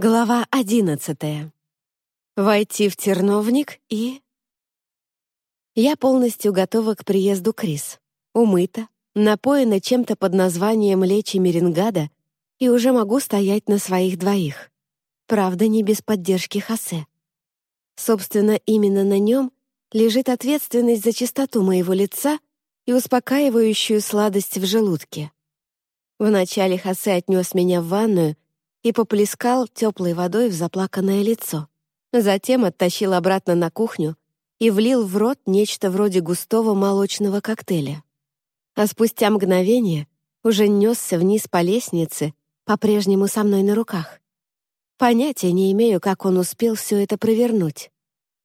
Глава одиннадцатая. Войти в терновник и... Я полностью готова к приезду Крис. Умыта, напоена чем-то под названием лечи мерингада и уже могу стоять на своих двоих. Правда, не без поддержки Хосе. Собственно, именно на нем лежит ответственность за чистоту моего лица и успокаивающую сладость в желудке. Вначале Хосе отнес меня в ванную — и поплескал теплой водой в заплаканное лицо. Затем оттащил обратно на кухню и влил в рот нечто вроде густого молочного коктейля. А спустя мгновение уже несся вниз по лестнице, по-прежнему со мной на руках. Понятия не имею, как он успел все это провернуть.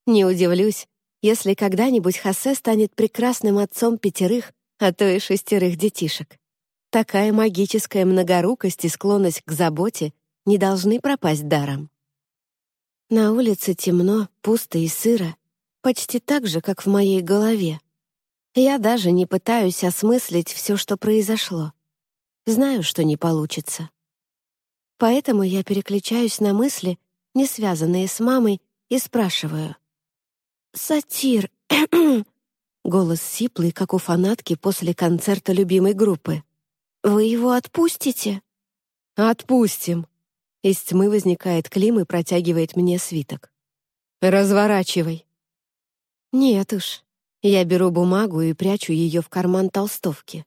Не удивлюсь, если когда-нибудь Хосе станет прекрасным отцом пятерых, а то и шестерых детишек. Такая магическая многорукость и склонность к заботе не должны пропасть даром. На улице темно, пусто и сыро, почти так же, как в моей голове. Я даже не пытаюсь осмыслить все, что произошло. Знаю, что не получится. Поэтому я переключаюсь на мысли, не связанные с мамой, и спрашиваю. «Сатир!» Голос сиплый, как у фанатки после концерта любимой группы. «Вы его отпустите?» «Отпустим», из тьмы возникает Клим и протягивает мне свиток. «Разворачивай». Нет уж. Я беру бумагу и прячу ее в карман толстовки.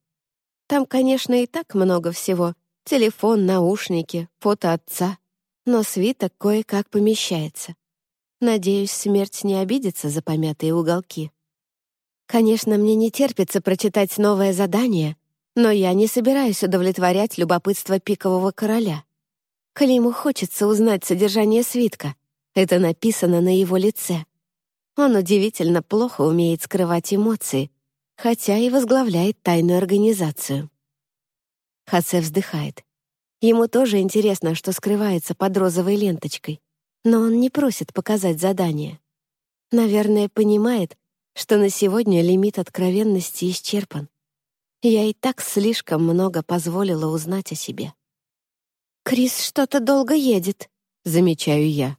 Там, конечно, и так много всего. Телефон, наушники, фото отца. Но свиток кое-как помещается. Надеюсь, смерть не обидится за помятые уголки. Конечно, мне не терпится прочитать новое задание, но я не собираюсь удовлетворять любопытство пикового короля. Климу хочется узнать содержание свитка. Это написано на его лице. Он удивительно плохо умеет скрывать эмоции, хотя и возглавляет тайную организацию. Хасе вздыхает. Ему тоже интересно, что скрывается под розовой ленточкой, но он не просит показать задание. Наверное, понимает, что на сегодня лимит откровенности исчерпан. Я и так слишком много позволила узнать о себе. «Крис что-то долго едет», — замечаю я.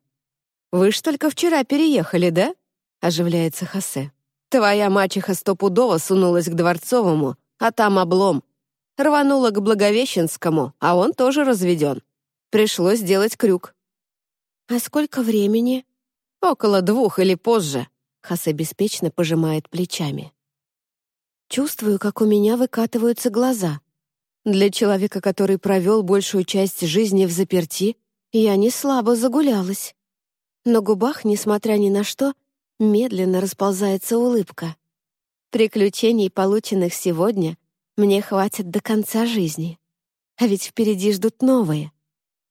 «Вы ж только вчера переехали, да?» — оживляется Хосе. «Твоя мачеха стопудово сунулась к Дворцовому, а там облом. Рванула к Благовещенскому, а он тоже разведен. Пришлось сделать крюк». «А сколько времени?» «Около двух или позже», — Хосе беспечно пожимает плечами. Чувствую, как у меня выкатываются глаза. Для человека, который провел большую часть жизни в заперти, я не слабо загулялась. На губах, несмотря ни на что, медленно расползается улыбка. Приключений, полученных сегодня, мне хватит до конца жизни. А ведь впереди ждут новые.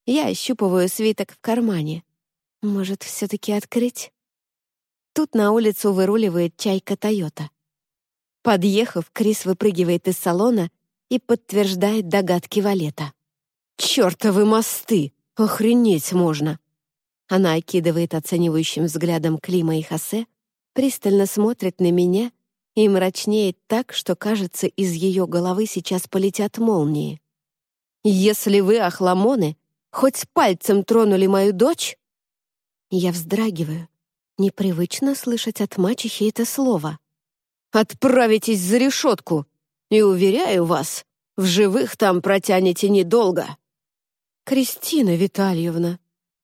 Я ощупываю свиток в кармане. Может, все-таки открыть? Тут на улицу выруливает чайка Тойота. Подъехав, Крис выпрыгивает из салона и подтверждает догадки Валета. «Чёртовы мосты! Охренеть можно!» Она окидывает оценивающим взглядом Клима и Хосе, пристально смотрит на меня и мрачнеет так, что, кажется, из ее головы сейчас полетят молнии. «Если вы, охламоны, хоть пальцем тронули мою дочь...» Я вздрагиваю. Непривычно слышать от мачехи это слово. «Отправитесь за решетку!» И, уверяю вас, в живых там протянете недолго». «Кристина Витальевна»,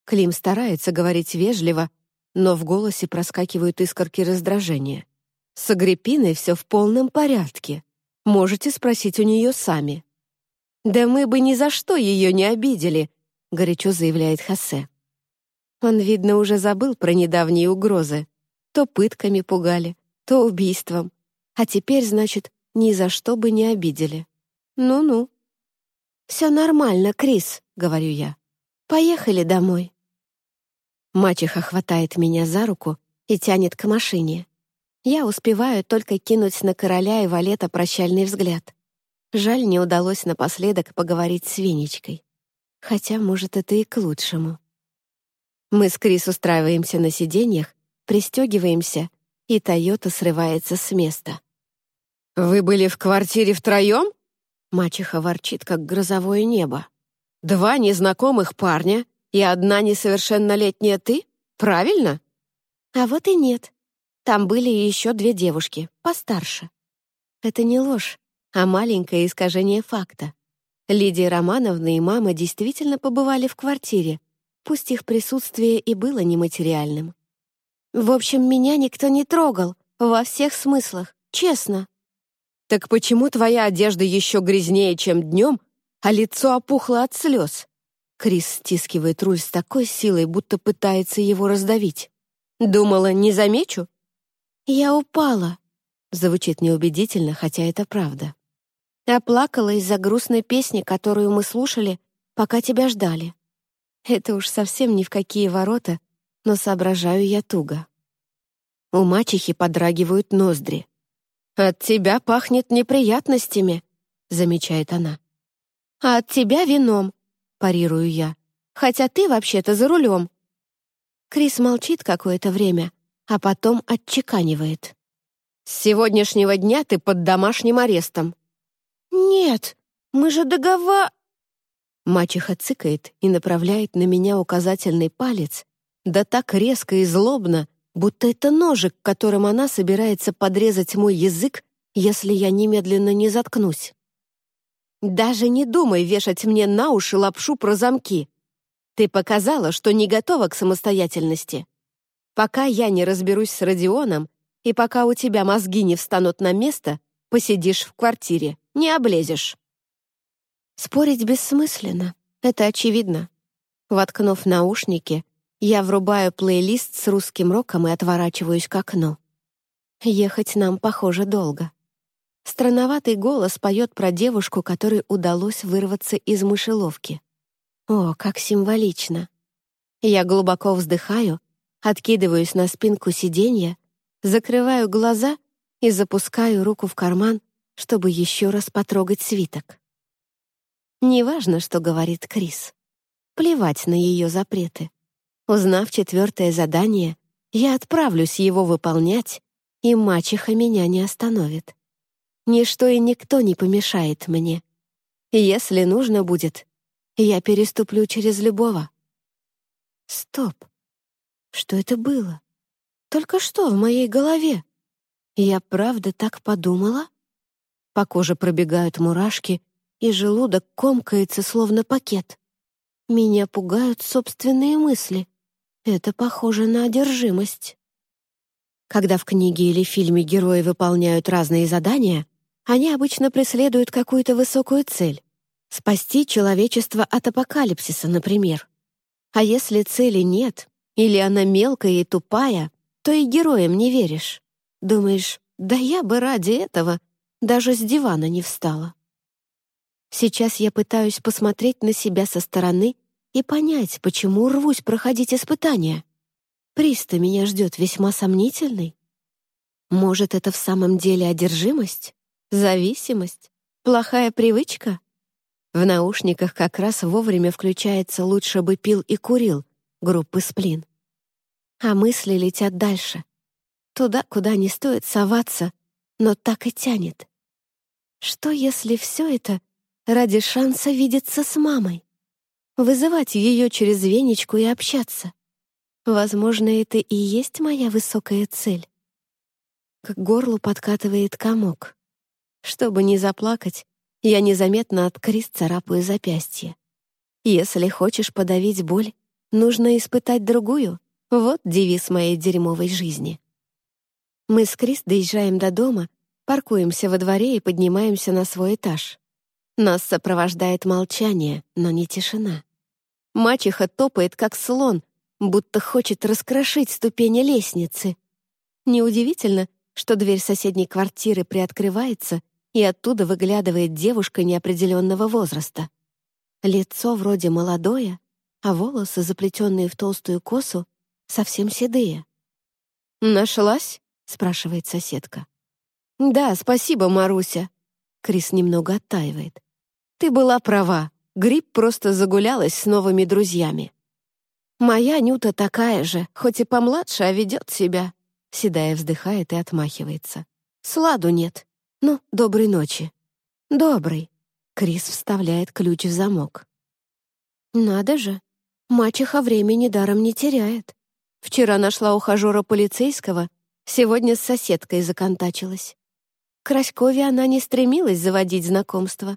Клим старается говорить вежливо, но в голосе проскакивают искорки раздражения. «С Агриппиной все в полном порядке. Можете спросить у нее сами». «Да мы бы ни за что ее не обидели», — горячо заявляет Хосе. Он, видно, уже забыл про недавние угрозы. То пытками пугали, то убийством. А теперь, значит, ни за что бы не обидели. Ну-ну. «Все нормально, Крис», — говорю я. «Поехали домой». Мачеха хватает меня за руку и тянет к машине. Я успеваю только кинуть на короля и валета прощальный взгляд. Жаль, не удалось напоследок поговорить с Венечкой. Хотя, может, это и к лучшему. Мы с Крис устраиваемся на сиденьях, пристегиваемся, и Тойота срывается с места. «Вы были в квартире втроем?» Мачеха ворчит, как грозовое небо. «Два незнакомых парня и одна несовершеннолетняя ты? Правильно?» А вот и нет. Там были еще две девушки, постарше. Это не ложь, а маленькое искажение факта. Лидия Романовна и мама действительно побывали в квартире, пусть их присутствие и было нематериальным. В общем, меня никто не трогал, во всех смыслах, честно. Так почему твоя одежда еще грязнее, чем днем, а лицо опухло от слез? Крис стискивает руль с такой силой, будто пытается его раздавить. Думала, не замечу? Я упала. Звучит неубедительно, хотя это правда. Оплакала из-за грустной песни, которую мы слушали, пока тебя ждали. Это уж совсем ни в какие ворота, но соображаю я туго. У мачехи подрагивают ноздри. «От тебя пахнет неприятностями», — замечает она. «А от тебя вином», — парирую я. «Хотя ты вообще-то за рулем». Крис молчит какое-то время, а потом отчеканивает. «С сегодняшнего дня ты под домашним арестом». «Нет, мы же договор...» Мачеха цыкает и направляет на меня указательный палец, да так резко и злобно, будто это ножик, которым она собирается подрезать мой язык, если я немедленно не заткнусь. «Даже не думай вешать мне на уши лапшу про замки. Ты показала, что не готова к самостоятельности. Пока я не разберусь с Родионом, и пока у тебя мозги не встанут на место, посидишь в квартире, не облезешь». Спорить бессмысленно, это очевидно. Воткнув наушники, я врубаю плейлист с русским роком и отворачиваюсь к окну. Ехать нам, похоже, долго. Странноватый голос поет про девушку, которой удалось вырваться из мышеловки. О, как символично. Я глубоко вздыхаю, откидываюсь на спинку сиденья, закрываю глаза и запускаю руку в карман, чтобы еще раз потрогать свиток. Неважно, что говорит Крис. Плевать на ее запреты. Узнав четвертое задание, я отправлюсь его выполнять, и мачеха меня не остановит. Ничто и никто не помешает мне. Если нужно будет, я переступлю через любого. Стоп. Что это было? Только что в моей голове? Я правда так подумала? По коже пробегают мурашки, и желудок комкается, словно пакет. Меня пугают собственные мысли. Это похоже на одержимость. Когда в книге или фильме герои выполняют разные задания, они обычно преследуют какую-то высокую цель — спасти человечество от апокалипсиса, например. А если цели нет, или она мелкая и тупая, то и героям не веришь. Думаешь, да я бы ради этого даже с дивана не встала. Сейчас я пытаюсь посмотреть на себя со стороны и понять, почему рвусь проходить испытания. Приз-то меня ждет весьма сомнительный. Может, это в самом деле одержимость? Зависимость? Плохая привычка? В наушниках как раз вовремя включается «Лучше бы пил и курил» группы «Сплин». А мысли летят дальше. Туда, куда не стоит соваться, но так и тянет. Что, если все это ради шанса видеться с мамой? Вызывать ее через венечку и общаться. Возможно, это и есть моя высокая цель. К горлу подкатывает комок. Чтобы не заплакать, я незаметно от Крис царапаю запястье. Если хочешь подавить боль, нужно испытать другую. Вот девиз моей дерьмовой жизни. Мы с Крис доезжаем до дома, паркуемся во дворе и поднимаемся на свой этаж. Нас сопровождает молчание, но не тишина. Мачеха топает, как слон, будто хочет раскрошить ступени лестницы. Неудивительно, что дверь соседней квартиры приоткрывается, и оттуда выглядывает девушка неопределенного возраста. Лицо вроде молодое, а волосы, заплетенные в толстую косу, совсем седые. «Нашлась?» — спрашивает соседка. «Да, спасибо, Маруся». Крис немного оттаивает. «Ты была права. Гриб просто загулялась с новыми друзьями. «Моя Нюта такая же, хоть и помладше, а ведет себя». Седая вздыхает и отмахивается. «Сладу нет. Ну, доброй ночи». «Добрый». Крис вставляет ключ в замок. «Надо же. Мачеха времени даром не теряет. Вчера нашла ухажера полицейского, сегодня с соседкой законтачилась. К Краськове она не стремилась заводить знакомства.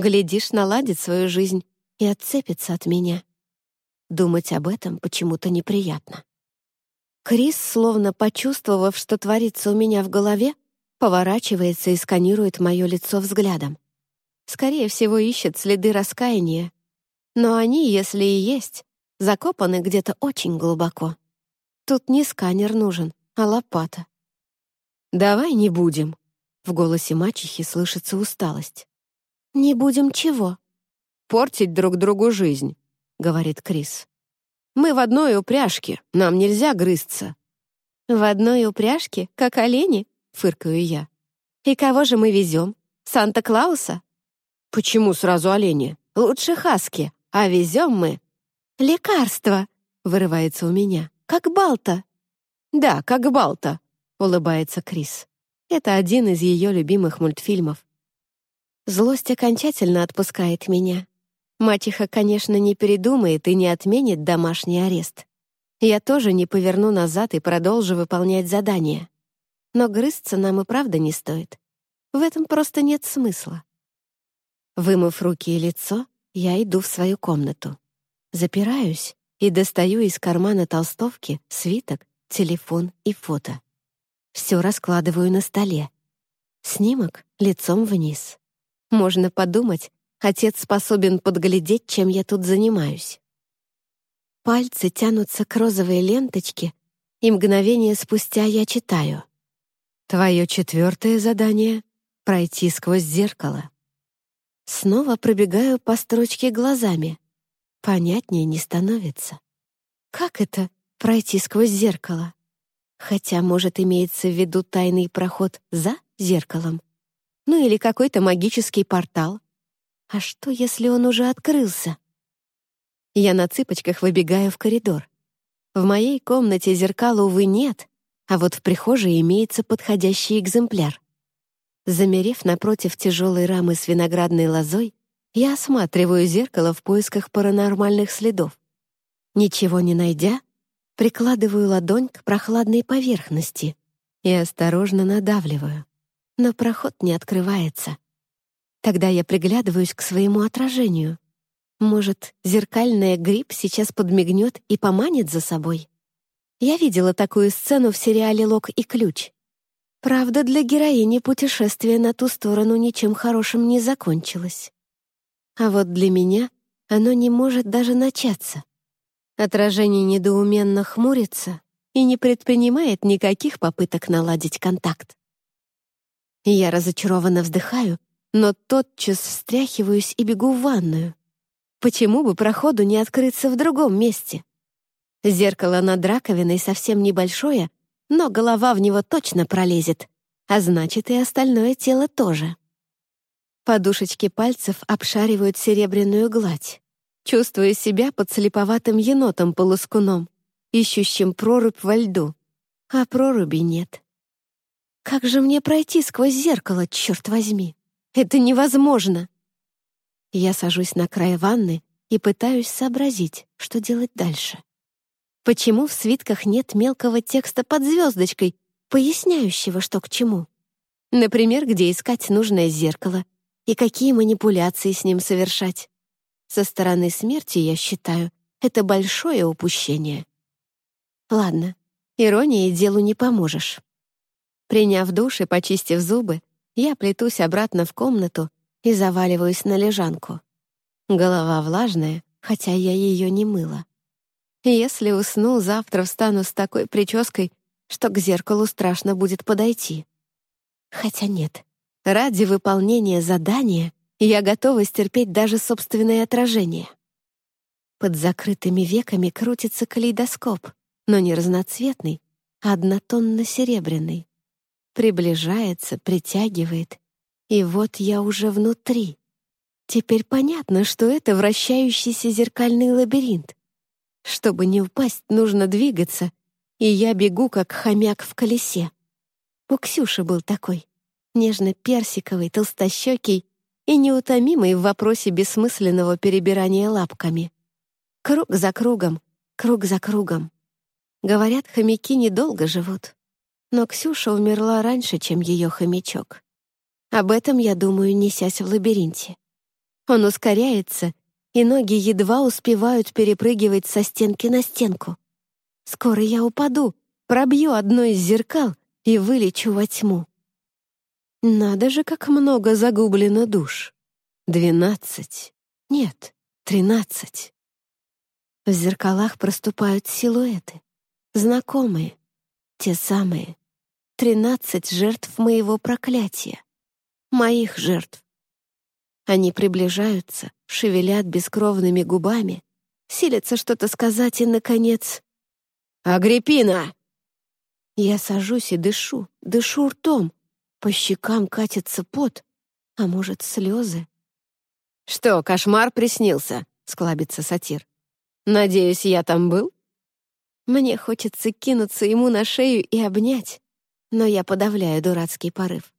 Глядишь, наладит свою жизнь и отцепится от меня. Думать об этом почему-то неприятно. Крис, словно почувствовав, что творится у меня в голове, поворачивается и сканирует мое лицо взглядом. Скорее всего, ищет следы раскаяния. Но они, если и есть, закопаны где-то очень глубоко. Тут не сканер нужен, а лопата. «Давай не будем», — в голосе мачехи слышится усталость. «Не будем чего?» «Портить друг другу жизнь», — говорит Крис. «Мы в одной упряжке, нам нельзя грызться». «В одной упряжке, как олени?» — фыркаю я. «И кого же мы везем? Санта-Клауса?» «Почему сразу олени? Лучше хаски, а везем мы...» «Лекарство!» — вырывается у меня. «Как Балта!» «Да, как Балта!» — улыбается Крис. Это один из ее любимых мультфильмов. Злость окончательно отпускает меня. Мачеха, конечно, не передумает и не отменит домашний арест. Я тоже не поверну назад и продолжу выполнять задание. Но грызться нам и правда не стоит. В этом просто нет смысла. Вымыв руки и лицо, я иду в свою комнату. Запираюсь и достаю из кармана толстовки свиток, телефон и фото. Все раскладываю на столе. Снимок лицом вниз. Можно подумать, отец способен подглядеть, чем я тут занимаюсь. Пальцы тянутся к розовой ленточке, и мгновение спустя я читаю. Твое четвертое задание — пройти сквозь зеркало. Снова пробегаю по строчке глазами. Понятнее не становится. Как это — пройти сквозь зеркало? Хотя, может, имеется в виду тайный проход за зеркалом? Ну или какой-то магический портал. А что, если он уже открылся? Я на цыпочках выбегаю в коридор. В моей комнате зеркала, увы, нет, а вот в прихожей имеется подходящий экземпляр. Замерев напротив тяжелой рамы с виноградной лозой, я осматриваю зеркало в поисках паранормальных следов. Ничего не найдя, прикладываю ладонь к прохладной поверхности и осторожно надавливаю но проход не открывается. Тогда я приглядываюсь к своему отражению. Может, зеркальная гриб сейчас подмигнет и поманит за собой? Я видела такую сцену в сериале «Лок и ключ». Правда, для героини путешествие на ту сторону ничем хорошим не закончилось. А вот для меня оно не может даже начаться. Отражение недоуменно хмурится и не предпринимает никаких попыток наладить контакт. Я разочарованно вздыхаю, но тотчас встряхиваюсь и бегу в ванную. Почему бы проходу не открыться в другом месте? Зеркало над раковиной совсем небольшое, но голова в него точно пролезет, а значит и остальное тело тоже. Подушечки пальцев обшаривают серебряную гладь. Чувствую себя подслеповатым енотом-полускуном, ищущим прорубь во льду. А проруби нет. Как же мне пройти сквозь зеркало, черт возьми? Это невозможно. Я сажусь на край ванны и пытаюсь сообразить, что делать дальше. Почему в свитках нет мелкого текста под звездочкой, поясняющего, что к чему? Например, где искать нужное зеркало и какие манипуляции с ним совершать. Со стороны смерти, я считаю, это большое упущение. Ладно, иронией делу не поможешь. Приняв душ и почистив зубы, я плетусь обратно в комнату и заваливаюсь на лежанку. Голова влажная, хотя я ее не мыла. Если усну, завтра встану с такой прической, что к зеркалу страшно будет подойти. Хотя нет, ради выполнения задания я готова стерпеть даже собственное отражение. Под закрытыми веками крутится калейдоскоп, но не разноцветный, а однотонно-серебряный приближается, притягивает. И вот я уже внутри. Теперь понятно, что это вращающийся зеркальный лабиринт. Чтобы не упасть, нужно двигаться, и я бегу, как хомяк в колесе. У Ксюши был такой, нежно-персиковый, толстощекий и неутомимый в вопросе бессмысленного перебирания лапками. Круг за кругом, круг за кругом. Говорят, хомяки недолго живут. Но Ксюша умерла раньше, чем ее хомячок. Об этом я думаю, несясь в лабиринте. Он ускоряется, и ноги едва успевают перепрыгивать со стенки на стенку. Скоро я упаду, пробью одно из зеркал и вылечу во тьму. Надо же, как много загублено душ. Двенадцать. Нет, тринадцать. В зеркалах проступают силуэты. Знакомые. Те самые. Тринадцать жертв моего проклятия. Моих жертв. Они приближаются, шевелят бескровными губами, силятся что-то сказать и, наконец... «Агриппина!» Я сажусь и дышу, дышу ртом. По щекам катится пот, а может, слезы. «Что, кошмар приснился?» — склабится сатир. «Надеюсь, я там был?» Мне хочется кинуться ему на шею и обнять, но я подавляю дурацкий порыв.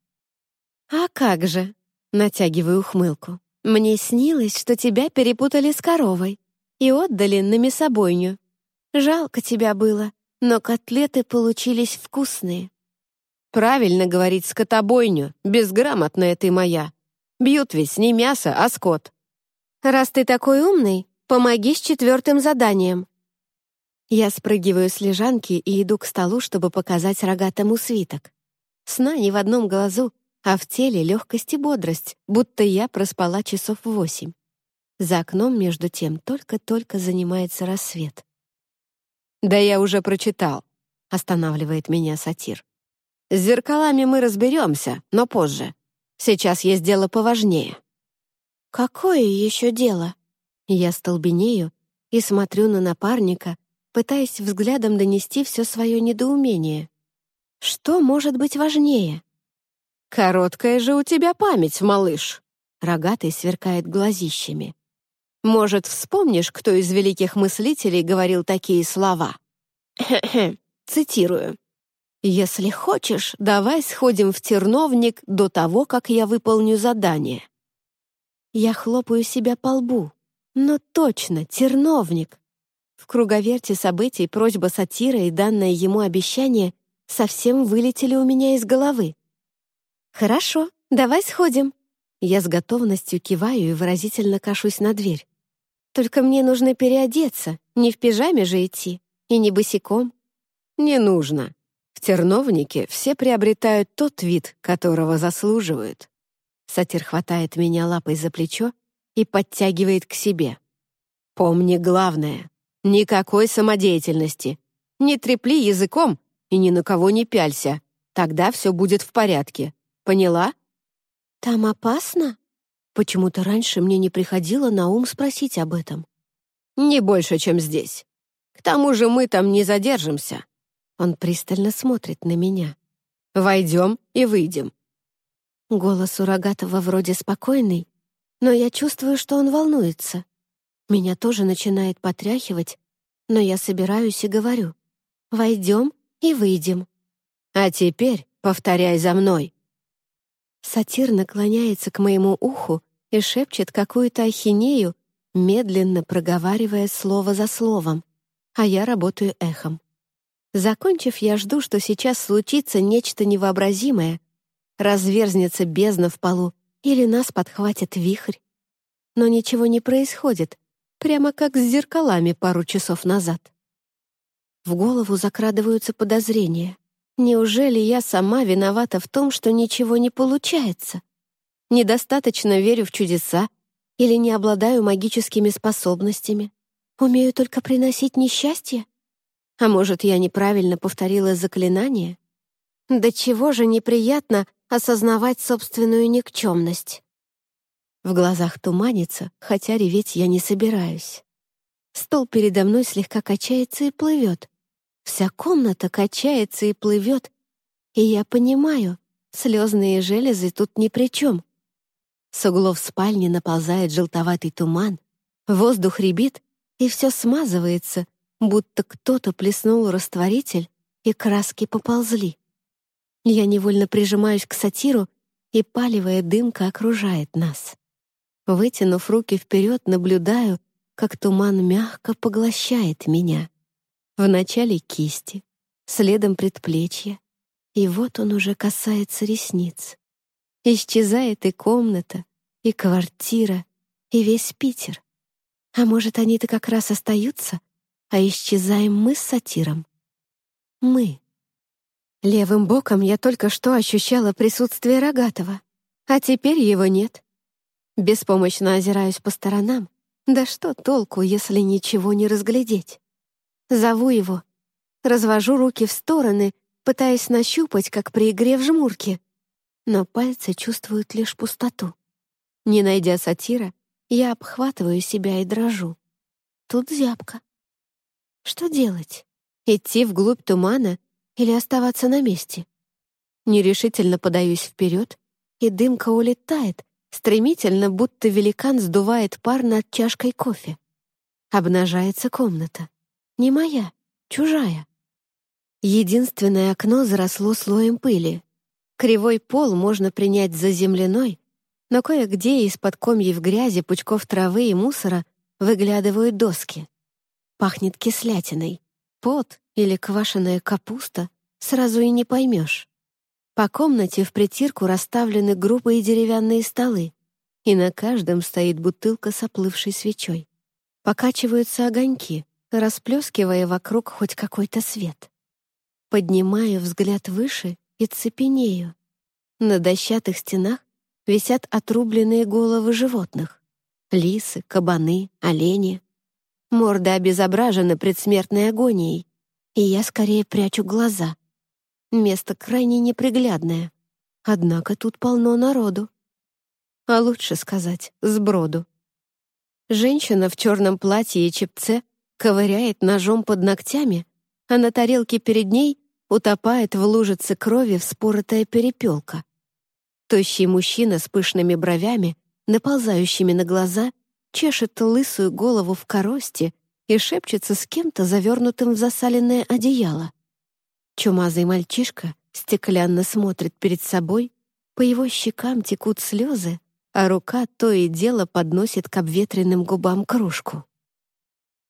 «А как же?» — натягиваю ухмылку. «Мне снилось, что тебя перепутали с коровой и отдали на мясобойню. Жалко тебя было, но котлеты получились вкусные. Правильно говорить скотобойню, безграмотная ты моя. Бьют ведь не мясо, а скот. Раз ты такой умный, помоги с четвертым заданием. Я спрыгиваю с лежанки и иду к столу, чтобы показать рогатому свиток. Сна не в одном глазу, а в теле легкость и бодрость, будто я проспала часов восемь. За окном, между тем, только-только занимается рассвет. «Да я уже прочитал», — останавливает меня сатир. «С зеркалами мы разберемся, но позже. Сейчас есть дело поважнее». «Какое еще дело?» Я столбенею и смотрю на напарника, пытаясь взглядом донести все свое недоумение. «Что может быть важнее?» «Короткая же у тебя память, малыш!» Рогатый сверкает глазищами. Может, вспомнишь, кто из великих мыслителей говорил такие слова? Цитирую. «Если хочешь, давай сходим в терновник до того, как я выполню задание». Я хлопаю себя по лбу. Но точно, терновник. В круговерте событий просьба сатира и данное ему обещание совсем вылетели у меня из головы. «Хорошо, давай сходим». Я с готовностью киваю и выразительно кашусь на дверь. Только мне нужно переодеться, не в пижаме же идти, и не босиком. Не нужно. В терновнике все приобретают тот вид, которого заслуживают. Сатир хватает меня лапой за плечо и подтягивает к себе. Помни главное — никакой самодеятельности. Не трепли языком и ни на кого не пялься. Тогда все будет в порядке. Поняла? Там опасно? Почему-то раньше мне не приходило на ум спросить об этом. «Не больше, чем здесь. К тому же мы там не задержимся». Он пристально смотрит на меня. «Войдем и выйдем». Голос у Рогатого вроде спокойный, но я чувствую, что он волнуется. Меня тоже начинает потряхивать, но я собираюсь и говорю. «Войдем и выйдем». «А теперь повторяй за мной». Сатир наклоняется к моему уху и шепчет какую-то ахинею, медленно проговаривая слово за словом, а я работаю эхом. Закончив, я жду, что сейчас случится нечто невообразимое, разверзнется бездна в полу или нас подхватит вихрь. Но ничего не происходит, прямо как с зеркалами пару часов назад. В голову закрадываются подозрения. Неужели я сама виновата в том, что ничего не получается? Недостаточно верю в чудеса или не обладаю магическими способностями? Умею только приносить несчастье? А может, я неправильно повторила заклинание? Да чего же неприятно осознавать собственную никчемность? В глазах туманится, хотя реветь я не собираюсь. Стол передо мной слегка качается и плывет. Вся комната качается и плывет, и я понимаю, слезные железы тут ни при чем. С углов спальни наползает желтоватый туман, воздух рябит, и все смазывается, будто кто-то плеснул растворитель, и краски поползли. Я невольно прижимаюсь к сатиру, и палевая дымка окружает нас. Вытянув руки вперед, наблюдаю, как туман мягко поглощает меня. Вначале кисти, следом предплечья, и вот он уже касается ресниц. Исчезает и комната, и квартира, и весь Питер. А может, они-то как раз остаются, а исчезаем мы с сатиром? Мы. Левым боком я только что ощущала присутствие Рогатого, а теперь его нет. Беспомощно озираюсь по сторонам. Да что толку, если ничего не разглядеть? Зову его. Развожу руки в стороны, пытаясь нащупать, как при игре в жмурки. Но пальцы чувствуют лишь пустоту. Не найдя сатира, я обхватываю себя и дрожу. Тут зябко. Что делать? Идти вглубь тумана или оставаться на месте? Нерешительно подаюсь вперед, и дымка улетает, стремительно, будто великан сдувает пар над чашкой кофе. Обнажается комната. Не моя, чужая. Единственное окно заросло слоем пыли. Кривой пол можно принять за земляной, но кое-где из-под комьев грязи, пучков травы и мусора выглядывают доски. Пахнет кислятиной. Пот или квашеная капуста сразу и не поймешь. По комнате в притирку расставлены грубые деревянные столы, и на каждом стоит бутылка с оплывшей свечой. Покачиваются огоньки, расплескивая вокруг хоть какой-то свет. Поднимаю взгляд выше и цепенею. На дощатых стенах висят отрубленные головы животных. Лисы, кабаны, олени. Морды обезображены предсмертной агонией, и я скорее прячу глаза. Место крайне неприглядное. Однако тут полно народу. А лучше сказать, сброду. Женщина в черном платье и чепце ковыряет ножом под ногтями, а на тарелке перед ней утопает в лужице крови вспоротая перепелка. Тощий мужчина с пышными бровями, наползающими на глаза, чешет лысую голову в коросте и шепчется с кем-то, завернутым в засаленное одеяло. Чумазый мальчишка стеклянно смотрит перед собой, по его щекам текут слезы, а рука то и дело подносит к обветренным губам кружку.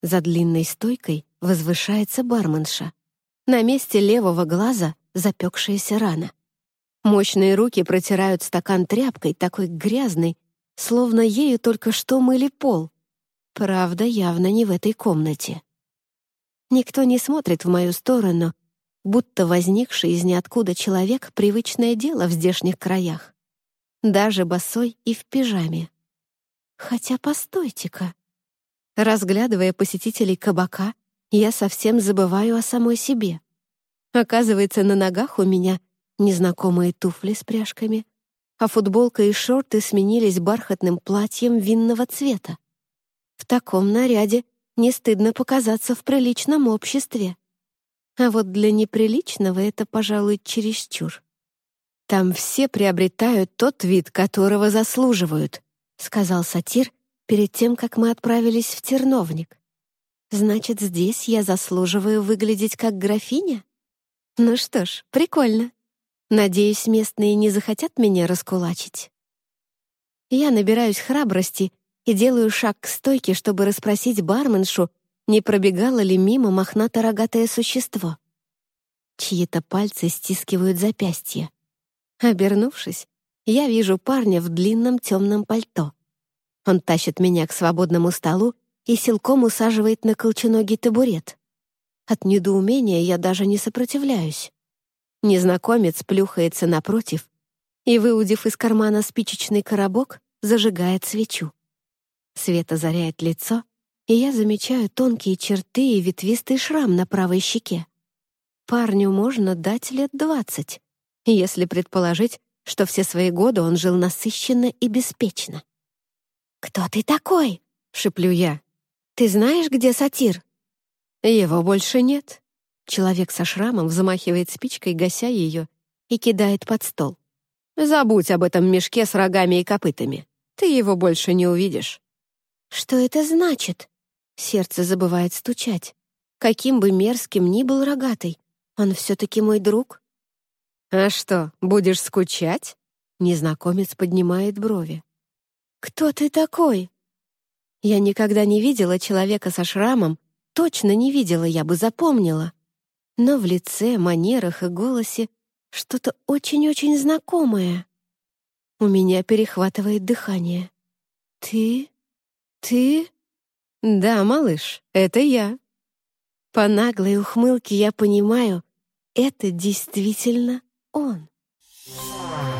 За длинной стойкой возвышается барменша. На месте левого глаза запекшаяся рана. Мощные руки протирают стакан тряпкой, такой грязной, словно ею только что мыли пол. Правда, явно не в этой комнате. Никто не смотрит в мою сторону, будто возникший из ниоткуда человек — привычное дело в здешних краях. Даже босой и в пижаме. Хотя постойте-ка. Разглядывая посетителей кабака, я совсем забываю о самой себе. Оказывается, на ногах у меня — незнакомые туфли с пряжками, а футболка и шорты сменились бархатным платьем винного цвета. В таком наряде не стыдно показаться в приличном обществе. А вот для неприличного это, пожалуй, чересчур. «Там все приобретают тот вид, которого заслуживают», — сказал сатир перед тем, как мы отправились в терновник. «Значит, здесь я заслуживаю выглядеть как графиня? Ну что ж, прикольно. Надеюсь, местные не захотят меня раскулачить. Я набираюсь храбрости и делаю шаг к стойке, чтобы расспросить барменшу, не пробегало ли мимо мохнато-рогатое существо. Чьи-то пальцы стискивают запястье. Обернувшись, я вижу парня в длинном темном пальто. Он тащит меня к свободному столу и силком усаживает на колченогий табурет. От недоумения я даже не сопротивляюсь. Незнакомец плюхается напротив и, выудив из кармана спичечный коробок, зажигает свечу. Свет озаряет лицо, и я замечаю тонкие черты и ветвистый шрам на правой щеке. Парню можно дать лет двадцать, если предположить, что все свои годы он жил насыщенно и беспечно. «Кто ты такой?» — шеплю я. «Ты знаешь, где сатир?» «Его больше нет», Человек со шрамом взмахивает спичкой, гася ее, и кидает под стол. «Забудь об этом мешке с рогами и копытами. Ты его больше не увидишь». «Что это значит?» Сердце забывает стучать. Каким бы мерзким ни был рогатый, он все-таки мой друг. «А что, будешь скучать?» Незнакомец поднимает брови. «Кто ты такой?» Я никогда не видела человека со шрамом, точно не видела, я бы запомнила. Но в лице, манерах и голосе что-то очень-очень знакомое. У меня перехватывает дыхание. «Ты? Ты?» «Да, малыш, это я». По наглой ухмылке я понимаю, это действительно он. Yeah.